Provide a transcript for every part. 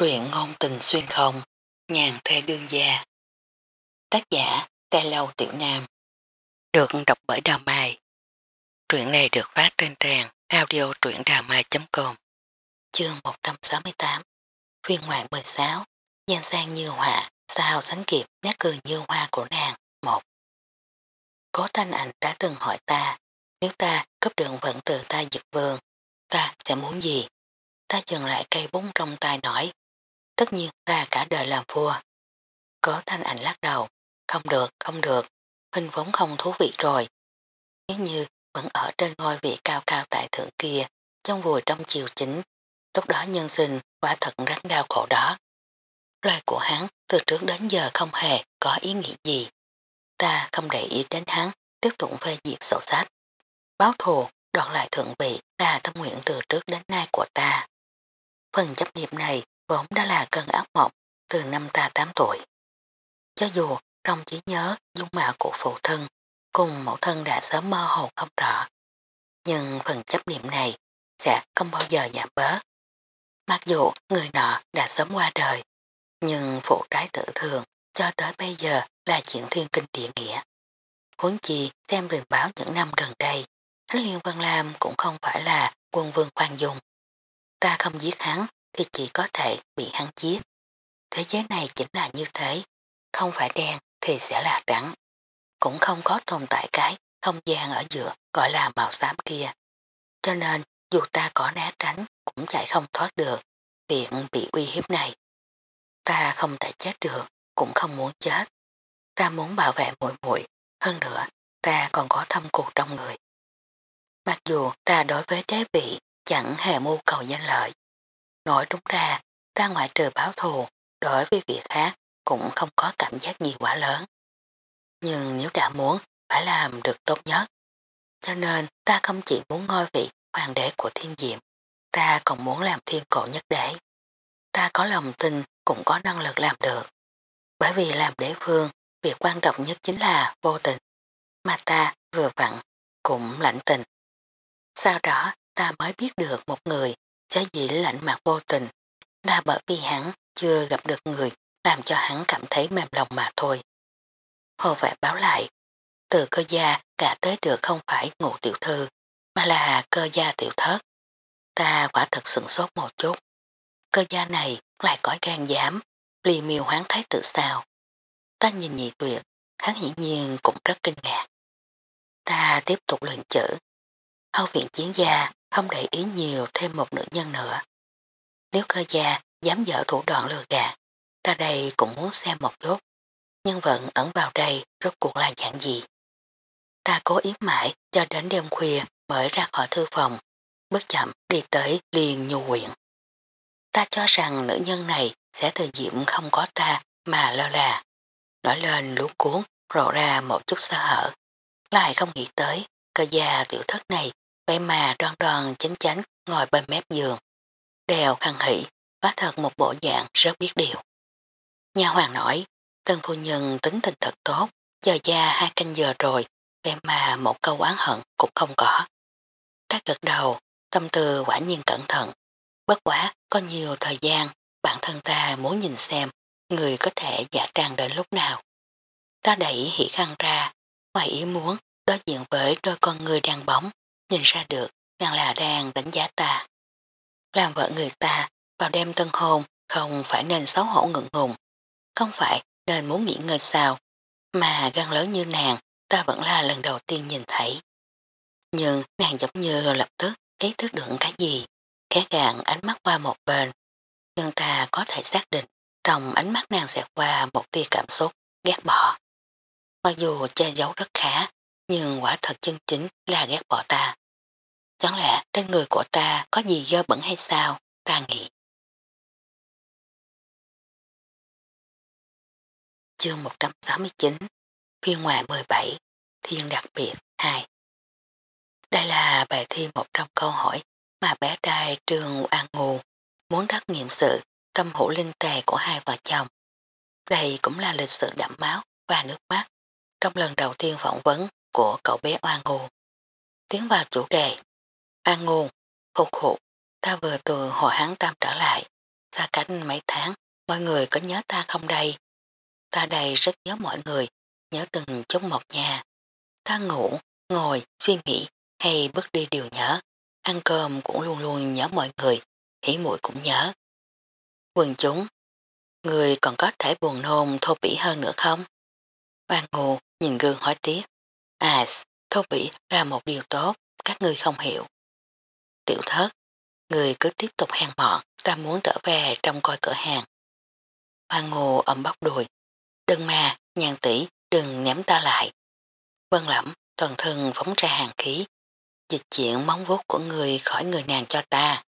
Truyện ngôn tình xuyên không, nhàn thê đương gia. Tác giả, Tê Lâu Tiểu Nam. Được đọc bởi Đào Mai. Truyện này được phát trên trang audio truyệnđàmai.com Chương 168 Phiên ngoại 16 Giang sang như họa, sao sánh kịp nét cười như hoa của nàng. 1 Cố thanh ảnh đã từng hỏi ta, nếu ta cấp đường vận từ ta giật vương, ta sẽ muốn gì? Ta dừng lại cây búng trong tay nói, tất nhiên là cả đời làm vua. Có thanh ảnh lắc đầu, không được, không được, hình vốn không thú vị rồi. Nếu như vẫn ở trên ngôi vị cao cao tại thượng kia, trong vùi trong chiều chính, lúc đó nhân sinh quả thật rất đau khổ đó. loài của hắn từ trước đến giờ không hề có ý nghĩa gì. Ta không để ý đến hắn, tiếp tục phê diệt sổ sách. Báo thù, đoạt lại thượng vị là tâm nguyện từ trước đến nay của ta. Phần chấp niệm này vốn đã là cơn ác mộng từ năm ta 8 tuổi. Cho dù trong trí nhớ dung mạo của phụ thân cùng mẫu thân đã sớm mơ hồ không rõ, nhưng phần chấp niệm này sẽ không bao giờ giảm bớt. Mặc dù người nọ đã sớm qua đời, nhưng phụ trái tự thường cho tới bây giờ là chuyện thiên kinh địa nghĩa. Huống chi xem bình báo những năm gần đây, Thánh Liên Văn Lam cũng không phải là quân vương khoan dung. Ta không giết hắn thì chỉ có thể bị hắn giết. Thế giới này chính là như thế, không phải đen thì sẽ là trắng. Cũng không có tồn tại cái không gian ở giữa gọi là màu xám kia. Cho nên dù ta có né tránh cũng chạy không thoát được việc bị uy hiếp này. Ta không thể chết được, cũng không muốn chết. Ta muốn bảo vệ mỗi mũi, hơn nữa ta còn có thâm cục trong người. Mặc dù ta đối với đế vị chẳng hề mưu cầu danh lợi, Nói đúng ra, ta ngoại trừ báo thù, đối với việc khác cũng không có cảm giác gì quá lớn. Nhưng nếu đã muốn, phải làm được tốt nhất. Cho nên ta không chỉ muốn ngôi vị hoàng đế của thiên diệm, ta còn muốn làm thiên cổ nhất đế. Ta có lòng tin cũng có năng lực làm được. Bởi vì làm đế vương, việc quan trọng nhất chính là vô tình. Mà ta vừa vặn cũng lãnh tình. Sau đó ta mới biết được một người Chá dĩ lạnh mặt vô tình, là bởi vì hắn chưa gặp được người làm cho hắn cảm thấy mềm lòng mà thôi. Hồ vệ báo lại, từ cơ gia cả tới được không phải ngụ tiểu thư, mà là cơ gia tiểu thất. Ta quả thật sửng sốt một chút. Cơ gia này lại có gan dám, lì miêu hoán thái tự sao. Ta nhìn nhị tuyệt, hắn hiển nhiên cũng rất kinh ngạc. Ta tiếp tục luyện chữ. Hậu viện chiến gia không để ý nhiều thêm một nữ nhân nữa. Nếu cơ gia dám dở thủ đoạn lừa gạt, ta đây cũng muốn xem một chút. Nhân vận ẩn vào đây rốt cuộc là dạng gì. Ta cố ý mãi cho đến đêm khuya mới ra khỏi thư phòng, bước chậm đi tới liền nhu quyện. Ta cho rằng nữ nhân này sẽ từ diệm không có ta mà lơ là. Nói lên lú cuốn, rộ ra một chút sơ hở. Lại không nghĩ tới, cơ gia tiểu thất này Vậy mà đoan đoan chính chánh ngồi bên mép giường. Đèo khăn hỷ, phát thật một bộ dạng rất biết điều. Nhà hoàng nói, tân phu nhân tính tình thật tốt, giờ ra hai canh giờ rồi, vậy mà một câu oán hận cũng không có. Ta gật đầu, tâm tư quả nhiên cẩn thận. Bất quá, có nhiều thời gian, bản thân ta muốn nhìn xem người có thể giả trang đến lúc nào. Ta đẩy hỉ khăn ra, ngoài ý muốn đối diện với đôi con người đang bóng, nhìn ra được nàng là đang đánh giá ta. Làm vợ người ta vào đêm tân hôn không phải nên xấu hổ ngượng ngùng, không phải nên muốn nghỉ ngơi sao, mà gan lớn như nàng ta vẫn là lần đầu tiên nhìn thấy. Nhưng nàng giống như lập tức ý thức được cái gì, khẽ gạn ánh mắt qua một bên, nhưng ta có thể xác định trong ánh mắt nàng sẽ qua một tia cảm xúc, ghét bỏ. Mặc dù che giấu rất khá, nhưng quả thật chân chính là ghét bỏ ta. Chẳng lẽ trên người của ta có gì dơ bẩn hay sao, ta nghĩ. Chương 169 Phiên ngoại 17 Thiên đặc biệt 2 Đây là bài thi một trong câu hỏi mà bé trai Trương An Ngu muốn đắc nghiệm sự tâm hữu linh tề của hai vợ chồng. Đây cũng là lịch sử đậm máu và nước mắt trong lần đầu tiên phỏng vấn của cậu bé Oan Ngu. Tiến vào chủ đề An ngôn, khục khục, ta vừa từ hồi hán tam trở lại, xa cách mấy tháng, mọi người có nhớ ta không đây? Ta đây rất nhớ mọi người, nhớ từng chút một nhà. Ta ngủ, ngồi, suy nghĩ hay bước đi đều nhớ. Ăn cơm cũng luôn luôn nhớ mọi người, hỉ muội cũng nhớ. Quần chúng, người còn có thể buồn nôn thô bỉ hơn nữa không? Ban ngô nhìn gương hỏi tiếp. À, thô bỉ là một điều tốt, các ngươi không hiểu. Tiểu thất, người cứ tiếp tục hèn mọn, ta muốn trở về trong coi cửa hàng. hoa ngô ấm bóc đùi. Đừng mà, nhàn tỷ, đừng ném ta lại. Vân lẫm toàn thân phóng ra hàng khí. Dịch chuyển móng vuốt của người khỏi người nàng cho ta.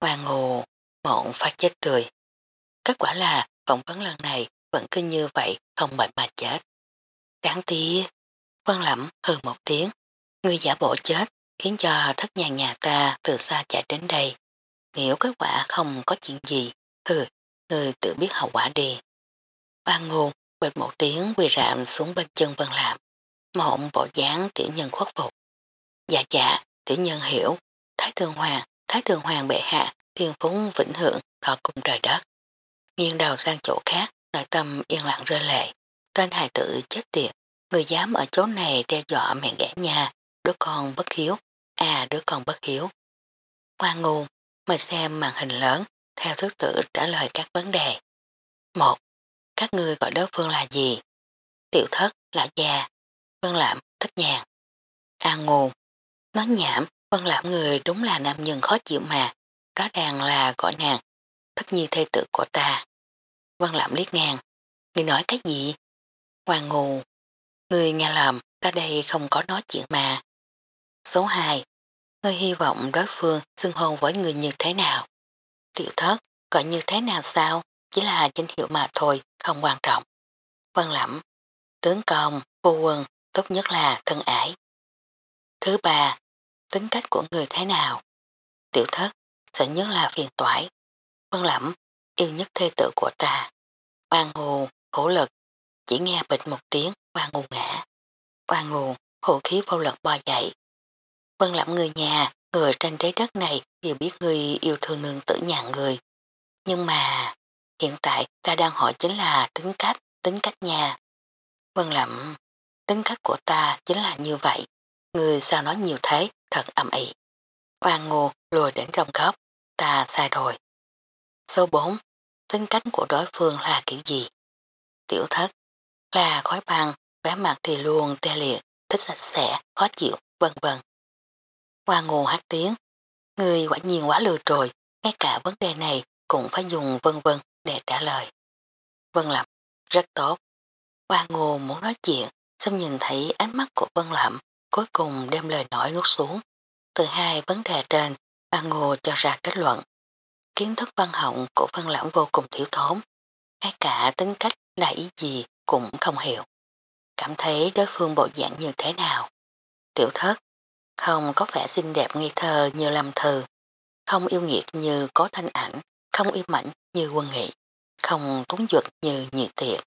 Hoa ngô, mộn phát chết cười. Kết quả là phỏng vấn lần này vẫn cứ như vậy không bệnh mà chết. Đáng tiếc, Vân lẫm hừ một tiếng, người giả bộ chết khiến cho thất nhà nhà ta từ xa chạy đến đây. Nếu kết quả không có chuyện gì, hừ, người tự biết hậu quả đi. Ba ngôn bệt một tiếng quỳ rạm xuống bên chân Vân Làm, mộng bộ dáng tiểu nhân khuất phục. Dạ dạ, tiểu nhân hiểu, Thái Thường Hoàng, Thái Thường Hoàng bệ hạ, thiên phúng vĩnh hưởng, thọ cùng trời đất. Nghiêng đầu sang chỗ khác, nội tâm yên lặng rơi lệ. Tên hài tử chết tiệt, người dám ở chỗ này đe dọa mẹ gã nhà, đứa con bất hiếu, à đứa con bất hiếu. Hoa ngu, mời xem màn hình lớn, theo thứ tự trả lời các vấn đề. một Các ngươi gọi đối phương là gì? Tiểu thất, là già, vân lạm, thất nhàn. A à, nói nhảm, vân lạm người đúng là nam nhân khó chịu mà, rõ ràng là gọi nàng, thất nhi thê tử của ta. Vân lạm liếc ngang, người nói cái gì? Hoàng ngù, người nghe lầm, ta đây không có nói chuyện mà. Số 2. Ngươi hy vọng đối phương xưng hôn với người như thế nào? Tiểu thất, gọi như thế nào sao? Chỉ là danh hiệu mà thôi, không quan trọng. Vân lẫm tướng công, vô quân, tốt nhất là thân ải Thứ ba, tính cách của người thế nào? Tiểu thất, sợ nhất là phiền toái. Vân lẫm yêu nhất thê tử của ta. Oan ngù, hổ lực, chỉ nghe bịch một tiếng, oan ngù ngã. Oan ngù, hổ khí vô lực bò dậy. Vân lẩm người nhà, người trên trái đất này đều biết người yêu thương nương tử nhà người. Nhưng mà, hiện tại ta đang hỏi chính là tính cách, tính cách nhà. Vân lẩm, tính cách của ta chính là như vậy. Người sao nói nhiều thế, thật âm ị. Hoàng ngô lùi đến trong góc, ta sai rồi. Số 4. Tính cách của đối phương là kiểu gì? Tiểu thất là khói băng, vẻ mặt thì luôn tê liệt, thích sạch sẽ, khó chịu, vân vân. Hoa ngô hát tiếng, người quả nhiên quá lừa rồi, ngay cả vấn đề này cũng phải dùng vân vân để trả lời. Vân Lập, rất tốt. Hoa ngô muốn nói chuyện, xong nhìn thấy ánh mắt của Vân Lậm, cuối cùng đem lời nói nuốt xuống. Từ hai vấn đề trên, Hoa ngô cho ra kết luận. Kiến thức văn họng của Vân Lậm vô cùng thiếu thốn, ngay cả tính cách là ý gì cũng không hiểu. Cảm thấy đối phương bộ dạng như thế nào. Tiểu thất, không có vẻ xinh đẹp nghi thơ như lâm thư, không yêu nghiệt như có thanh ảnh, không yêu mảnh như quân nghị, không túng duật như nhị tiệt,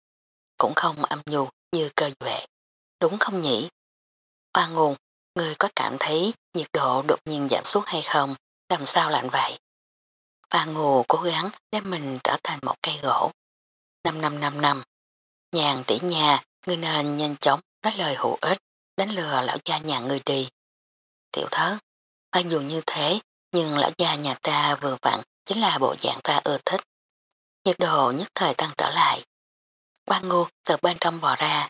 cũng không âm nhu như cơ duệ. Đúng không nhỉ? Oa nguồn, người có cảm thấy nhiệt độ đột nhiên giảm xuống hay không? Làm sao lạnh vậy? Oa ngù cố gắng đem mình trở thành một cây gỗ. Năm năm năm năm, nhàn tỉ nhà, người nên nhanh chóng nói lời hữu ích, đánh lừa lão cha nhà người đi. Tiểu thất. mặc dù như thế, nhưng lão gia nhà ta vừa vặn chính là bộ dạng ta ưa thích. Nhiệt độ nhất thời tăng trở lại. Quan ngô từ bên trong bò ra.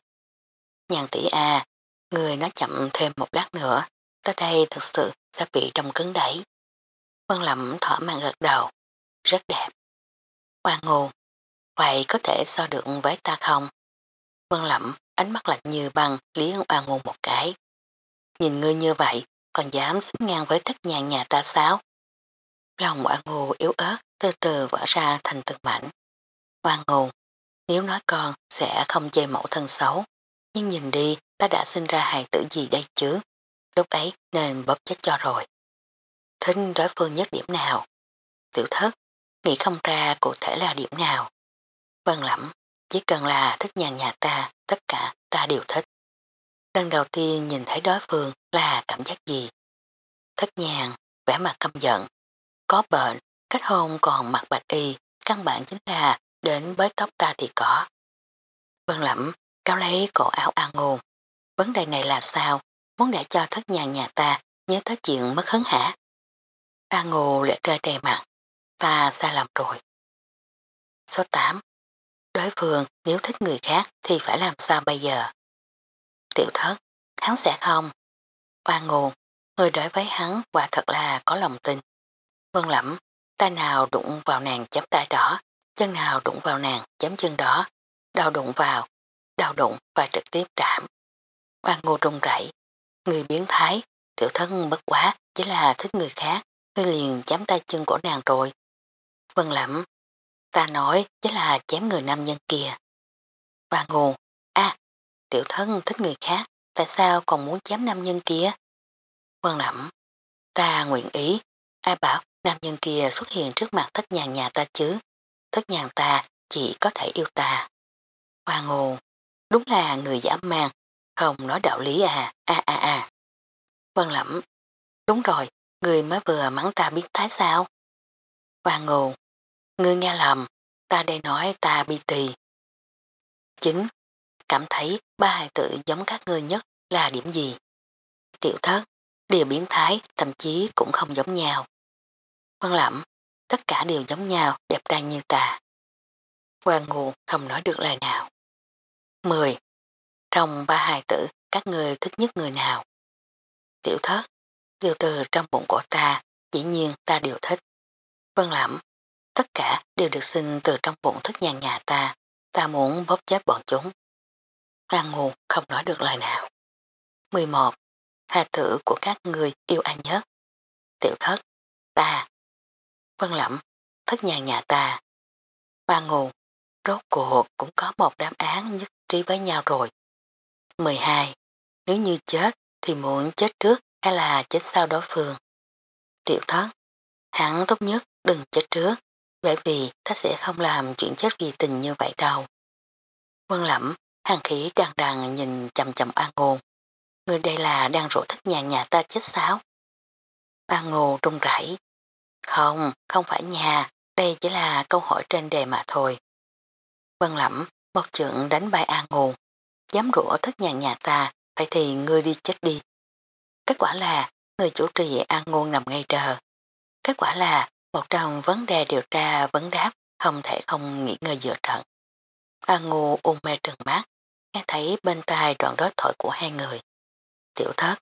Nhàn tỷ à, người nó chậm thêm một lát nữa, tới đây thực sự sẽ bị đông cứng đẩy. Vân lẩm thỏa mãn gật đầu. Rất đẹp. Quan ngô, vậy có thể so được với ta không? Vân lẩm ánh mắt lạnh như băng liếng oan ngôn một cái. Nhìn ngươi như vậy, còn dám xếp ngang với thích nhàn nhà ta sao? Lòng oan ngô yếu ớt từ từ vỡ ra thành từng mảnh. Oan ngô, nếu nói con sẽ không chê mẫu thân xấu, nhưng nhìn đi ta đã sinh ra hài tử gì đây chứ? Lúc ấy nên bóp chết cho rồi. Thính đối phương nhất điểm nào? Tiểu thất, nghĩ không ra cụ thể là điểm nào. Vâng lẩm, chỉ cần là thích nhàn nhà ta, tất cả ta đều thích. Lần đầu tiên nhìn thấy đối phương là cảm giác gì? Thất nhàn, vẻ mặt căm giận, có bệnh, Kết hôn còn mặc bạch y, căn bản chính là đến bới tóc ta thì có. Vân lẩm, cao lấy cổ áo an ngôn. Vấn đề này là sao? Muốn để cho thất nhàng nhà ta nhớ tới chuyện mất hứng hả? An ngô lệ rơi đầy mặt. Ta sai lầm rồi. Số 8. Đối phương nếu thích người khác thì phải làm sao bây giờ? Tiểu thất, hắn sẽ không. Oan nguồn, người đối với hắn quả thật là có lòng tin. Vân lẫm tay nào đụng vào nàng chấm tay đó, chân nào đụng vào nàng chấm chân đó, đau đụng vào, đau đụng và trực tiếp trảm. Oan ngô rung rảy, người biến thái, tiểu thân bất quá chỉ là thích người khác, người liền chấm tay chân của nàng rồi. Vân lẫm ta nói chỉ là chém người nam nhân kia. Oan ngô, a tiểu thân thích người khác, tại sao còn muốn chém nam nhân kia? Quân lẩm, ta nguyện ý, ai bảo nam nhân kia xuất hiện trước mặt thất nhàn nhà ta chứ, thất nhàn ta chỉ có thể yêu ta. Hoa ngô, đúng là người giả mang, không nói đạo lý à, a a a. Quân lẩm, đúng rồi, người mới vừa mắng ta biết thái sao. Hoa ngô, ngươi nghe lầm, ta đây nói ta bi tì. Chính, cảm thấy ba hài tử giống các ngươi nhất là điểm gì? tiểu thất, đều biến thái thậm chí cũng không giống nhau. Vân lẩm, tất cả đều giống nhau, đẹp trai như ta. Hoàng ngụ không nói được lời nào. 10. Trong ba hài tử, các người thích nhất người nào? Tiểu thất, điều từ trong bụng của ta, dĩ nhiên ta đều thích. Vân lẩm, tất cả đều được sinh từ trong bụng thức nhà nhà ta, ta muốn bóp chết bọn chúng. Hoàng ngụ không nói được lời nào. 11. hà tử của các người yêu ai nhất? Tiểu thất, ta. Vân lẩm, thất nhà nhà ta. Ba ngù, rốt cuộc cũng có một đáp án nhất trí với nhau rồi. 12. Nếu như chết thì muốn chết trước hay là chết sau đối phương? Tiểu thất, hẳn tốt nhất đừng chết trước, bởi vì ta sẽ không làm chuyện chết vì tình như vậy đâu. Vân lẩm, hàng khí đằng đằng nhìn chầm chầm A ngôn. Người đây là đang rủ thất nhà nhà ta chết sao? A ngô trung rảy. Không, không phải nhà, đây chỉ là câu hỏi trên đề mà thôi. Vân lẩm, một trượng đánh bay A ngôn. Dám rủa thất nhà nhà ta, vậy thì ngươi đi chết đi. Kết quả là, người chủ trì A ngôn nằm ngay đờ. Kết quả là, một trong vấn đề điều tra vấn đáp không thể không nghỉ ngơi dựa trận. An ngu ôm mê trừng mắt, nghe thấy bên tai đoạn đối thoại của hai người. Tiểu thất,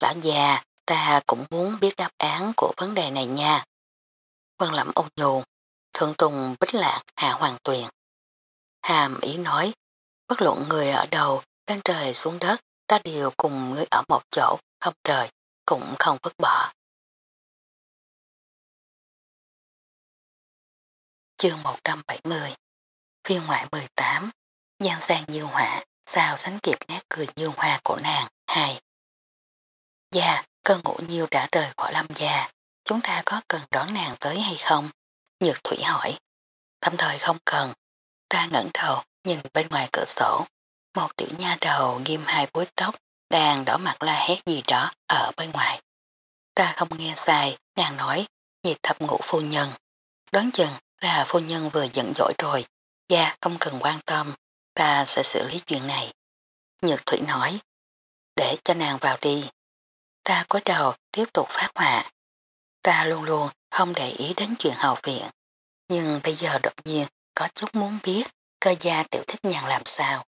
lão già, ta cũng muốn biết đáp án của vấn đề này nha. Vân lẩm ôn nhu, thượng tùng bích lạc hạ hoàng tuyền. Hàm ý nói, bất luận người ở đầu, lên trời xuống đất, ta đều cùng người ở một chỗ, không trời, cũng không vứt bỏ. Chương 170 Phiên ngoại 18 gian sang như hỏa, sao sánh kịp nét cười như hoa của nàng, 2 Dạ, cơn ngủ nhiêu đã rời khỏi lâm gia, chúng ta có cần đón nàng tới hay không? Nhược Thủy hỏi. Thâm thời không cần. Ta ngẩn đầu, nhìn bên ngoài cửa sổ. Một tiểu nha đầu ghim hai búi tóc, đang đỏ mặt la hét gì đó ở bên ngoài. Ta không nghe sai, nàng nói, nhị thập ngũ phu nhân. Đoán chừng là phu nhân vừa giận dỗi rồi. Dạ, không cần quan tâm, ta sẽ xử lý chuyện này. Nhược Thủy nói, để cho nàng vào đi. Ta có đầu tiếp tục phát họa. Ta luôn luôn không để ý đến chuyện hậu viện. Nhưng bây giờ đột nhiên có chút muốn biết cơ gia tiểu thích nhàn làm sao.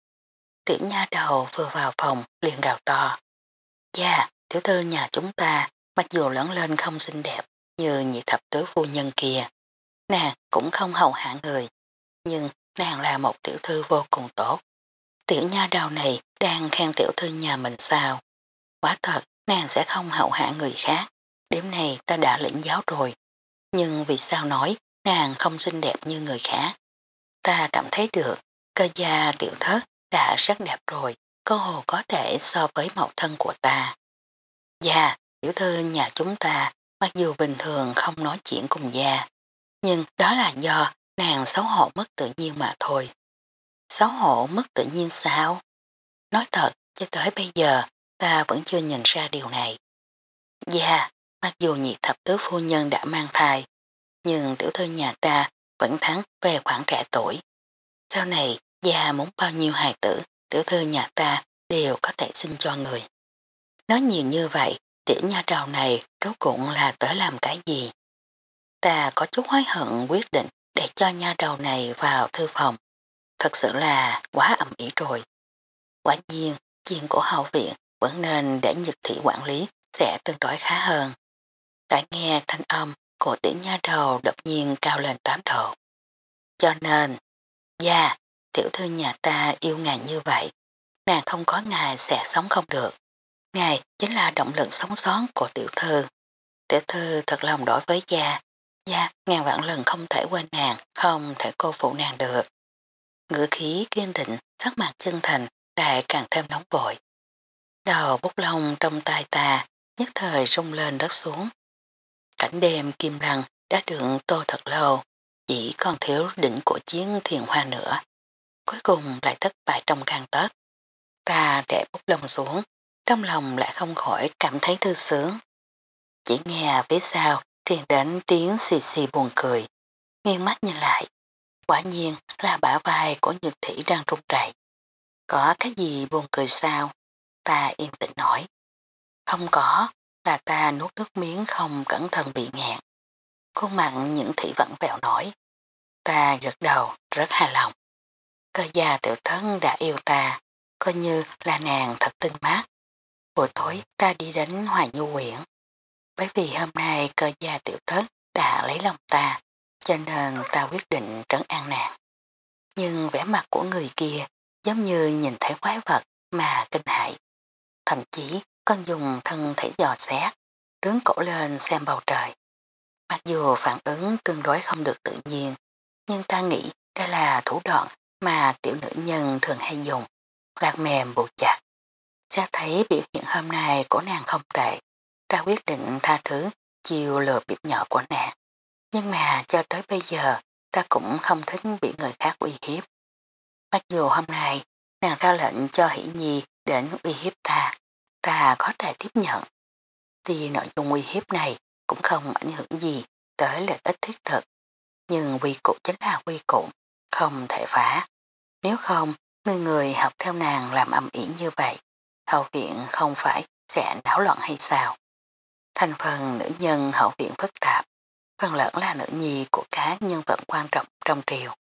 Tiểu nha đầu vừa vào phòng liền gào to. Gia, tiểu thư nhà chúng ta mặc dù lớn lên không xinh đẹp như nhị thập tứ phu nhân kia. Nàng cũng không hầu hạ người. Nhưng nàng là một tiểu thư vô cùng tốt. Tiểu nha đầu này đang khen tiểu thư nhà mình sao. Quá thật nàng sẽ không hậu hạ người khác. Điểm này ta đã lĩnh giáo rồi. Nhưng vì sao nói nàng không xinh đẹp như người khác? Ta cảm thấy được, cơ gia tiểu thất đã rất đẹp rồi, cơ hồ có thể so với mẫu thân của ta. Dạ, tiểu thư nhà chúng ta, mặc dù bình thường không nói chuyện cùng gia, nhưng đó là do nàng xấu hổ mất tự nhiên mà thôi. Xấu hổ mất tự nhiên sao? Nói thật, cho tới bây giờ, ta vẫn chưa nhìn ra điều này. Dạ, mặc dù nhị thập tứ phu nhân đã mang thai, nhưng tiểu thư nhà ta vẫn thắng về khoảng trẻ tuổi. Sau này, già muốn bao nhiêu hài tử, tiểu thư nhà ta đều có thể sinh cho người. Nói nhiều như vậy, tiểu nha đầu này rốt cũng là tới làm cái gì? Ta có chút hối hận quyết định để cho nha đầu này vào thư phòng. Thật sự là quá ẩm ý rồi. Quả nhiên, chuyện của hậu viện vẫn nên để nhật thị quản lý sẽ tương đối khá hơn. Đã nghe thanh âm của tiểu nha đầu đột nhiên cao lên 8 độ. Cho nên, gia, tiểu thư nhà ta yêu ngài như vậy, nàng không có ngài sẽ sống không được. Ngài chính là động lực sống sót của tiểu thư. Tiểu thư thật lòng đối với gia, gia ngàn vạn lần không thể quên nàng, không thể cô phụ nàng được. Ngữ khí kiên định, sắc mặt chân thành, lại càng thêm nóng vội. Đầu bút lông trong tay ta, nhất thời rung lên đất xuống. Cảnh đêm kim lăng đã được tô thật lâu, chỉ còn thiếu đỉnh của chiến thiền hoa nữa. Cuối cùng lại thất bại trong càng tết. Ta để bút lông xuống, trong lòng lại không khỏi cảm thấy thư sướng. Chỉ nghe phía sau truyền đến tiếng xì xì buồn cười. Nghiêng mắt nhìn lại, quả nhiên là bả vai của nhược thủy đang rung rẩy. Có cái gì buồn cười sao? Ta yên tĩnh nói. Không có, là ta nuốt nước miếng không cẩn thận bị ngẹn. Khuôn mặn những thị vẫn vẹo nổi. Ta gật đầu, rất hài lòng. Cơ gia tiểu thân đã yêu ta, coi như là nàng thật tinh mát. Buổi tối ta đi đến Hoài Nhu quyển. Bởi vì hôm nay cơ gia tiểu thất đã lấy lòng ta, cho nên ta quyết định trấn an nàng. Nhưng vẻ mặt của người kia giống như nhìn thấy quái vật mà kinh hại. Thậm chí con dùng thân thể dò xét, đứng cổ lên xem bầu trời. Mặc dù phản ứng tương đối không được tự nhiên, nhưng ta nghĩ đây là thủ đoạn mà tiểu nữ nhân thường hay dùng, lạc mềm buộc chặt. Sẽ thấy biểu hiện hôm nay của nàng không tệ, ta quyết định tha thứ chiều lừa bịp nhỏ của nàng. Nhưng mà cho tới bây giờ ta cũng không thích bị người khác uy hiếp. Mặc dù hôm nay nàng ra lệnh cho Hỷ Nhi đến uy hiếp ta, ta có thể tiếp nhận. tuy nội dung uy hiếp này cũng không ảnh hưởng gì tới lợi ích thiết thực. Nhưng quy cụ chính là quy cụ, không thể phá. Nếu không, người người học theo nàng làm âm ỉ như vậy, hậu viện không phải sẽ náo loạn hay sao? Thành phần nữ nhân hậu viện phức tạp, phần lẫn là nữ nhi của các nhân vật quan trọng trong triều.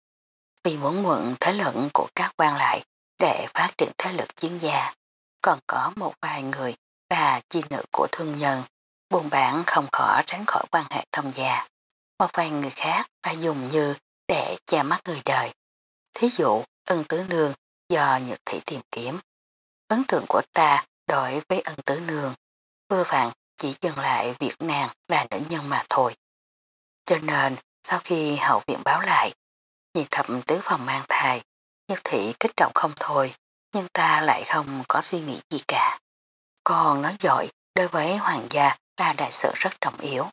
Vì muốn mượn thế lực của các quan lại để phát triển thế lực chiến gia, còn có một vài người là chi nữ của thương nhân, buôn bản không khó tránh khỏi quan hệ thông gia. Một vài người khác là dùng như để che mắt người đời. Thí dụ, ân tứ nương do Nhược thị tìm kiếm. Ấn tượng của ta đối với ân tứ nương, vừa vàng chỉ dừng lại việc nàng là nữ nhân mà thôi. Cho nên, sau khi hậu viện báo lại, nhị thập tứ phòng mang thai, nhất thị kích động không thôi, nhưng ta lại không có suy nghĩ gì cả. Còn nói dội, đối với hoàng gia là đại sự rất trọng yếu.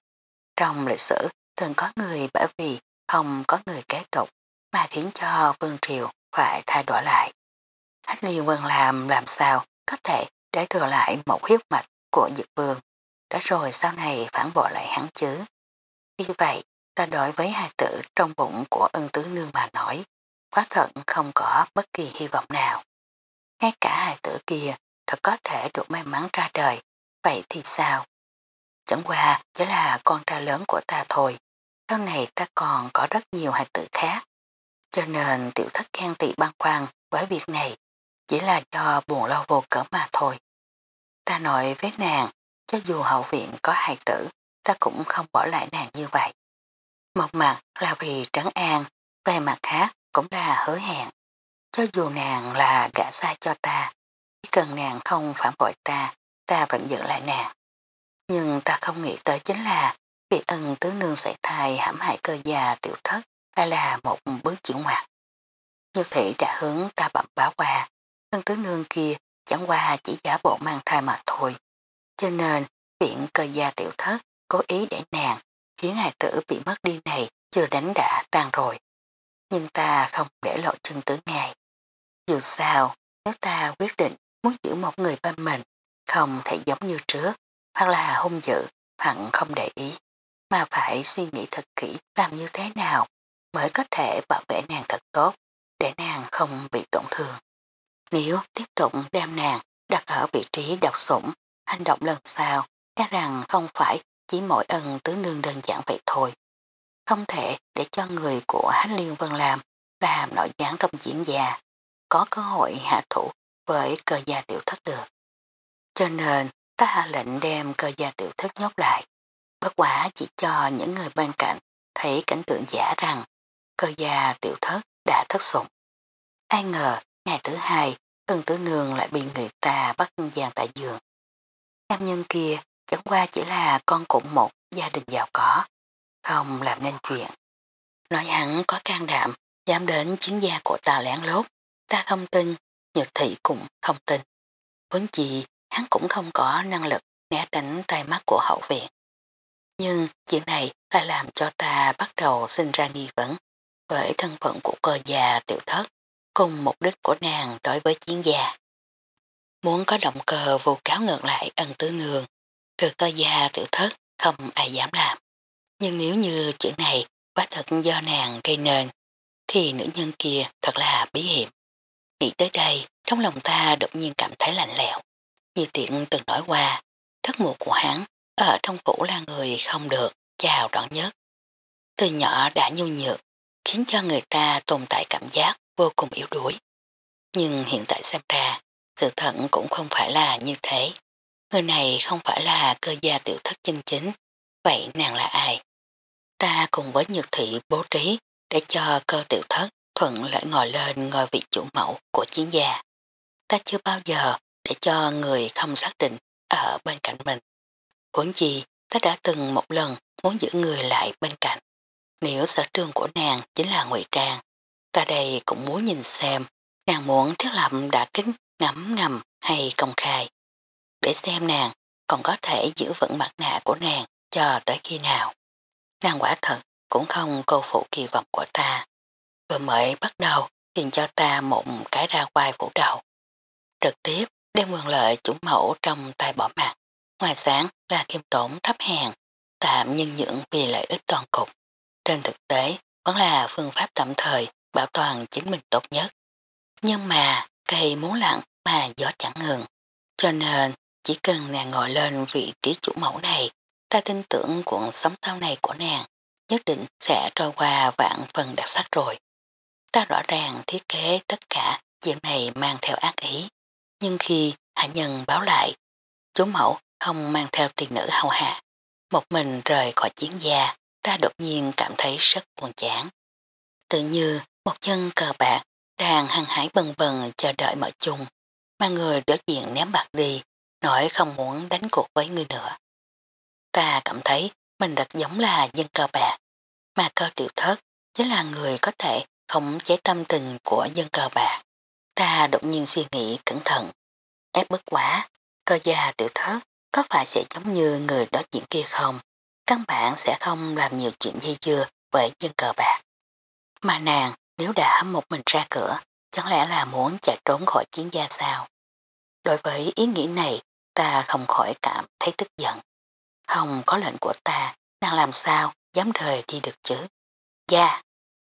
Trong lịch sử, từng có người bởi vì không có người kế tục mà khiến cho Vương Triều phải thay đổi lại. Hách liên quân làm làm sao có thể để thừa lại một huyết mạch của dược vương, đã rồi sau này phản bội lại hắn chứ. Vì vậy, ta đối với hai tử trong bụng của ân tứ nương mà nói, quá thận không có bất kỳ hy vọng nào. Ngay cả hai tử kia thật có thể được may mắn ra đời, vậy thì sao? Chẳng qua chỉ là con trai lớn của ta thôi, sau này ta còn có rất nhiều hài tử khác. Cho nên tiểu thất khen tị băng khoăn với việc này chỉ là do buồn lo vô cỡ mà thôi. Ta nói với nàng, cho dù hậu viện có hài tử, ta cũng không bỏ lại nàng như vậy. Một mặt là vì trấn an, về mặt khác cũng là hứa hẹn. Cho dù nàng là gã sai cho ta, chỉ cần nàng không phản bội ta, ta vẫn giữ lại nàng. Nhưng ta không nghĩ tới chính là việc ân tứ nương xảy thai hãm hại cơ già tiểu thất hay là một bước chuyển ngoặt. Như thị đã hướng ta bẩm báo qua, ân tứ nương kia chẳng qua chỉ giả bộ mang thai mà thôi. Cho nên, viện cơ gia tiểu thất cố ý để nàng khiến hài tử bị mất đi này chưa đánh đã tan rồi. Nhưng ta không để lộ chân tướng ngài. Dù sao, nếu ta quyết định muốn giữ một người bên mình, không thể giống như trước, hoặc là hung dữ, hoặc không để ý. mà phải suy nghĩ thật kỹ làm như thế nào mới có thể bảo vệ nàng thật tốt để nàng không bị tổn thương. Nếu tiếp tục đem nàng đặt ở vị trí độc sủng, hành động lần sau, e rằng không phải chỉ mỗi ân tứ nương đơn giản vậy thôi. Không thể để cho người của Hán Liên Vân làm làm nội gián trong diễn già, có cơ hội hạ thủ với cơ gia tiểu thất được. Cho nên ta hạ lệnh đem cơ gia tiểu thất nhốt lại, bất quả chỉ cho những người bên cạnh thấy cảnh tượng giả rằng cơ gia tiểu thất đã thất sủng. Ai ngờ ngày thứ hai ân tứ nương lại bị người ta bắt giam tại giường. Nam nhân kia chẳng qua chỉ là con cũng một gia đình giàu có, không làm nên chuyện. Nói hắn có can đảm, dám đến chiến gia của ta lén lốt, ta không tin, nhật thị cũng không tin. Vấn gì hắn cũng không có năng lực né tránh tay mắt của hậu viện. Nhưng chuyện này lại làm cho ta bắt đầu sinh ra nghi vấn với thân phận của cơ già tiểu thất cùng mục đích của nàng đối với chiến gia. Muốn có động cơ vô cáo ngược lại ân tứ nương, được cơ gia tự thất không ai dám làm. Nhưng nếu như chuyện này quá thật do nàng gây nên, thì nữ nhân kia thật là bí hiểm. Nghĩ tới đây, trong lòng ta đột nhiên cảm thấy lạnh lẽo. Như tiện từng nói qua, thất mụ của hắn ở trong phủ là người không được, chào đón nhất. Từ nhỏ đã nhu nhược, khiến cho người ta tồn tại cảm giác vô cùng yếu đuối. Nhưng hiện tại xem ra, sự thận cũng không phải là như thế. Người này không phải là cơ gia tiểu thất chân chính, vậy nàng là ai? Ta cùng với nhược thị bố trí để cho cơ tiểu thất thuận lợi ngồi lên ngôi vị chủ mẫu của chiến gia. Ta chưa bao giờ để cho người không xác định ở bên cạnh mình. Huống gì, ta đã từng một lần muốn giữ người lại bên cạnh. Nếu sở trường của nàng chính là ngụy trang, ta đây cũng muốn nhìn xem nàng muốn thiết lập đã kính ngắm ngầm hay công khai. Để xem nàng còn có thể giữ vững mặt nạ của nàng cho tới khi nào. Nàng quả thật cũng không cô phụ kỳ vọng của ta. Vừa mới bắt đầu tìm cho ta một cái ra quai vũ đầu. Trực tiếp đem quyền lợi chủ mẫu trong tay bỏ mặt. Ngoài sáng là kiêm tổn thấp hèn, tạm nhân nhượng vì lợi ích toàn cục. Trên thực tế vẫn là phương pháp tạm thời bảo toàn chính mình tốt nhất. Nhưng mà thì muốn lặng mà gió chẳng ngừng. Cho nên chỉ cần nàng ngồi lên vị trí chủ mẫu này, ta tin tưởng cuộc sống tao này của nàng nhất định sẽ trôi qua vạn phần đặc sắc rồi. Ta rõ ràng thiết kế tất cả chuyện này mang theo ác ý. Nhưng khi hạ nhân báo lại, chú mẫu không mang theo tiền nữ hầu hạ. Một mình rời khỏi chiến gia, ta đột nhiên cảm thấy rất buồn chán. Tự như một chân cờ bạc đang hăng hái bần bần chờ đợi mở chung, mà người đối diện ném bạc đi, nói không muốn đánh cuộc với người nữa. Ta cảm thấy mình rất giống là dân cờ bạc, mà cơ tiểu thất chính là người có thể khống chế tâm tình của dân cờ bạc. Ta đột nhiên suy nghĩ cẩn thận, ép bức quá, cơ gia tiểu thất có phải sẽ giống như người đối diện kia không? Căn bản sẽ không làm nhiều chuyện dây dưa với dân cờ bạc. Mà nàng nếu đã một mình ra cửa, chẳng lẽ là muốn chạy trốn khỏi chiến gia sao? Đối với ý nghĩ này, ta không khỏi cảm thấy tức giận. Không có lệnh của ta, nàng làm sao dám rời đi được chứ? Gia,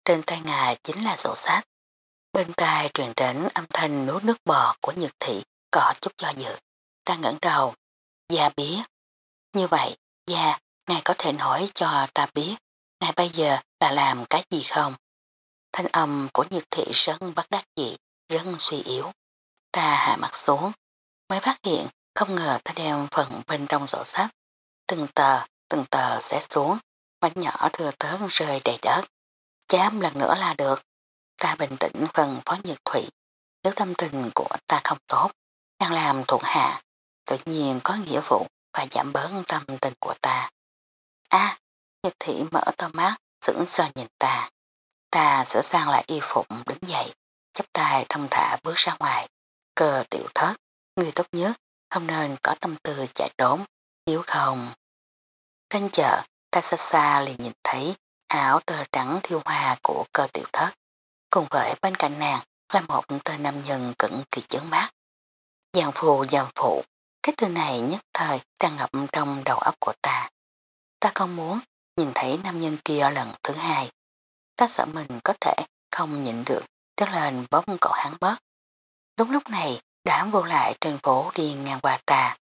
trên tay ngài chính là sổ sách. Bên tai truyền đến âm thanh nuốt nước bò của nhược thị có chút do dự. Ta ngẩn đầu. Gia biết. Như vậy, Gia, ngài có thể nói cho ta biết ngài bây giờ là làm cái gì không? Thanh âm của nhiệt thị rất bất đắc dị, rất suy yếu. Ta hạ mặt xuống, mới phát hiện không ngờ ta đem phần bên trong sổ sách. Từng tờ, từng tờ sẽ xuống, bánh nhỏ thừa tớn rơi đầy đất. Chám lần nữa là được. Ta bình tĩnh phần phó nhiệt thủy. Nếu tâm tình của ta không tốt, đang làm thuộc hạ, tự nhiên có nghĩa vụ và giảm bớt tâm tình của ta. a nhật thị mở to mắt, sững sờ nhìn ta. Ta sửa sang lại y phục đứng dậy, chấp tay thông thả bước ra ngoài. Cờ tiểu thất, người tốt nhất, không nên có tâm tư chạy trốn, nếu không. Trên chợ, ta xa xa liền nhìn thấy áo tơ trắng thiêu hoa của cơ tiểu thất. Cùng với bên cạnh nàng là một tên nam nhân cận kỳ chướng mát. Giàn phù giàn phụ, cái từ này nhất thời đang ngập trong đầu óc của ta. Ta không muốn nhìn thấy nam nhân kia lần thứ hai. Ta sợ mình có thể không nhịn được, tức lên bóp cậu hắn bớt. Đúng lúc này, đám vô lại trên phố đi ngang qua ta.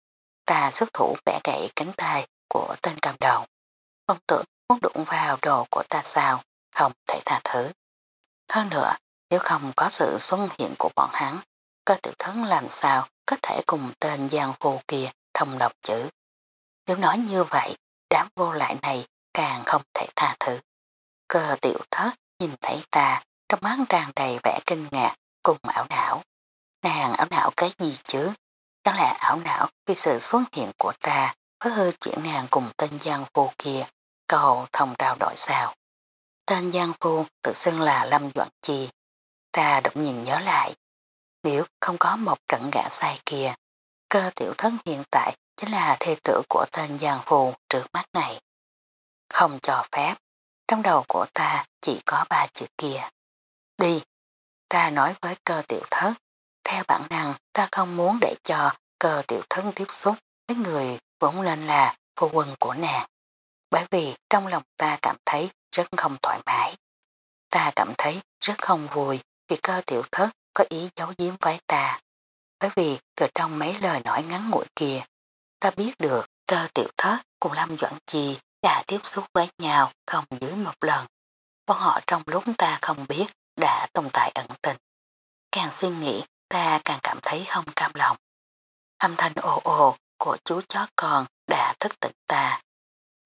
Ta xuất thủ bẻ gãy cánh tay của tên cầm đầu. Không tưởng muốn đụng vào đồ của ta sao, không thể tha thứ. Hơn nữa, nếu không có sự xuất hiện của bọn hắn, cơ tiểu thấn làm sao có thể cùng tên giang vô kia thông đọc chữ. Nếu nói như vậy, đám vô lại này càng không thể tha thứ. Cơ tiểu thất nhìn thấy ta trong mắt tràn đầy vẻ kinh ngạc cùng ảo não. Nàng ảo não cái gì chứ? Đó là ảo não vì sự xuất hiện của ta với hơi chuyện nàng cùng tên giang vô kia cầu thông trao đổi sao. Tên Giang Phu tự xưng là Lâm Doãn Chi. Ta đột nhìn nhớ lại. Nếu không có một trận gã sai kia, cơ tiểu thân hiện tại chính là thê tử của tên Giang Phu trước mắt này. Không cho phép, trong đầu của ta chỉ có ba chữ kia. Đi, ta nói với cơ tiểu thất. Theo bản năng ta không muốn để cho cơ tiểu thất tiếp xúc với người vốn lên là phu quân của nàng. Bởi vì trong lòng ta cảm thấy rất không thoải mái. Ta cảm thấy rất không vui vì cơ tiểu thất có ý giấu giếm với ta. Bởi vì từ trong mấy lời nói ngắn ngủi kia, ta biết được cơ tiểu thất cùng Lâm Doãn Chi đã tiếp xúc với nhau không dưới một lần. Bọn họ trong lúc ta không biết đã tồn tại ẩn tình. Càng suy nghĩ ta càng cảm thấy không cam lòng. Âm thanh ồ ồ của chú chó con đã thức tỉnh ta.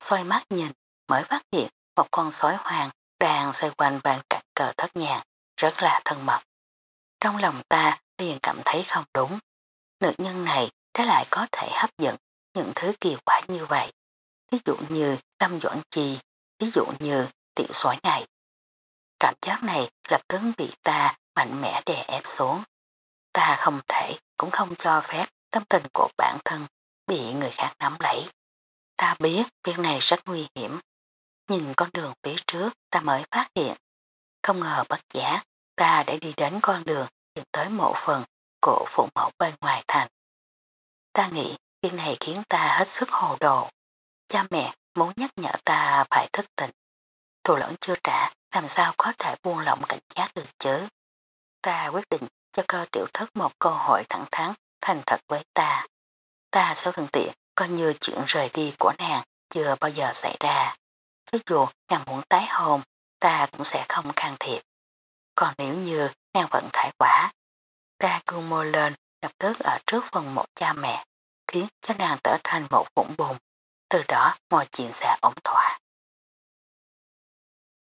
Xoay mắt nhìn mới phát hiện một con sói hoàng đang xoay quanh bên cạnh cờ thất nhàng, rất là thân mật. Trong lòng ta liền cảm thấy không đúng. Nữ nhân này đã lại có thể hấp dẫn những thứ kỳ quả như vậy. Ví dụ như Lâm Doãn trì, ví dụ như tiểu sói này. Cảm giác này lập tức bị ta mạnh mẽ đè ép xuống. Ta không thể cũng không cho phép tâm tình của bản thân bị người khác nắm lấy. Ta biết việc này rất nguy hiểm. Nhìn con đường phía trước ta mới phát hiện. Không ngờ bất giả ta đã đi đến con đường dẫn tới mộ phần của phụ mẫu bên ngoài thành. Ta nghĩ việc này khiến ta hết sức hồ đồ. Cha mẹ muốn nhắc nhở ta phải thức tỉnh. Thù lẫn chưa trả làm sao có thể buông lỏng cảnh giác được chứ. Ta quyết định cho cơ tiểu thất một cơ hội thẳng thắn thành thật với ta. Ta sẽ thuận tiện coi như chuyện rời đi của nàng chưa bao giờ xảy ra. Chứ dù nàng muốn tái hôn, ta cũng sẽ không can thiệp. Còn nếu như nàng vẫn thải quả, ta cương môi lên lập tức ở trước phần một cha mẹ, khiến cho nàng trở thành một vũng bùng từ đó mọi chuyện sẽ ổn thỏa.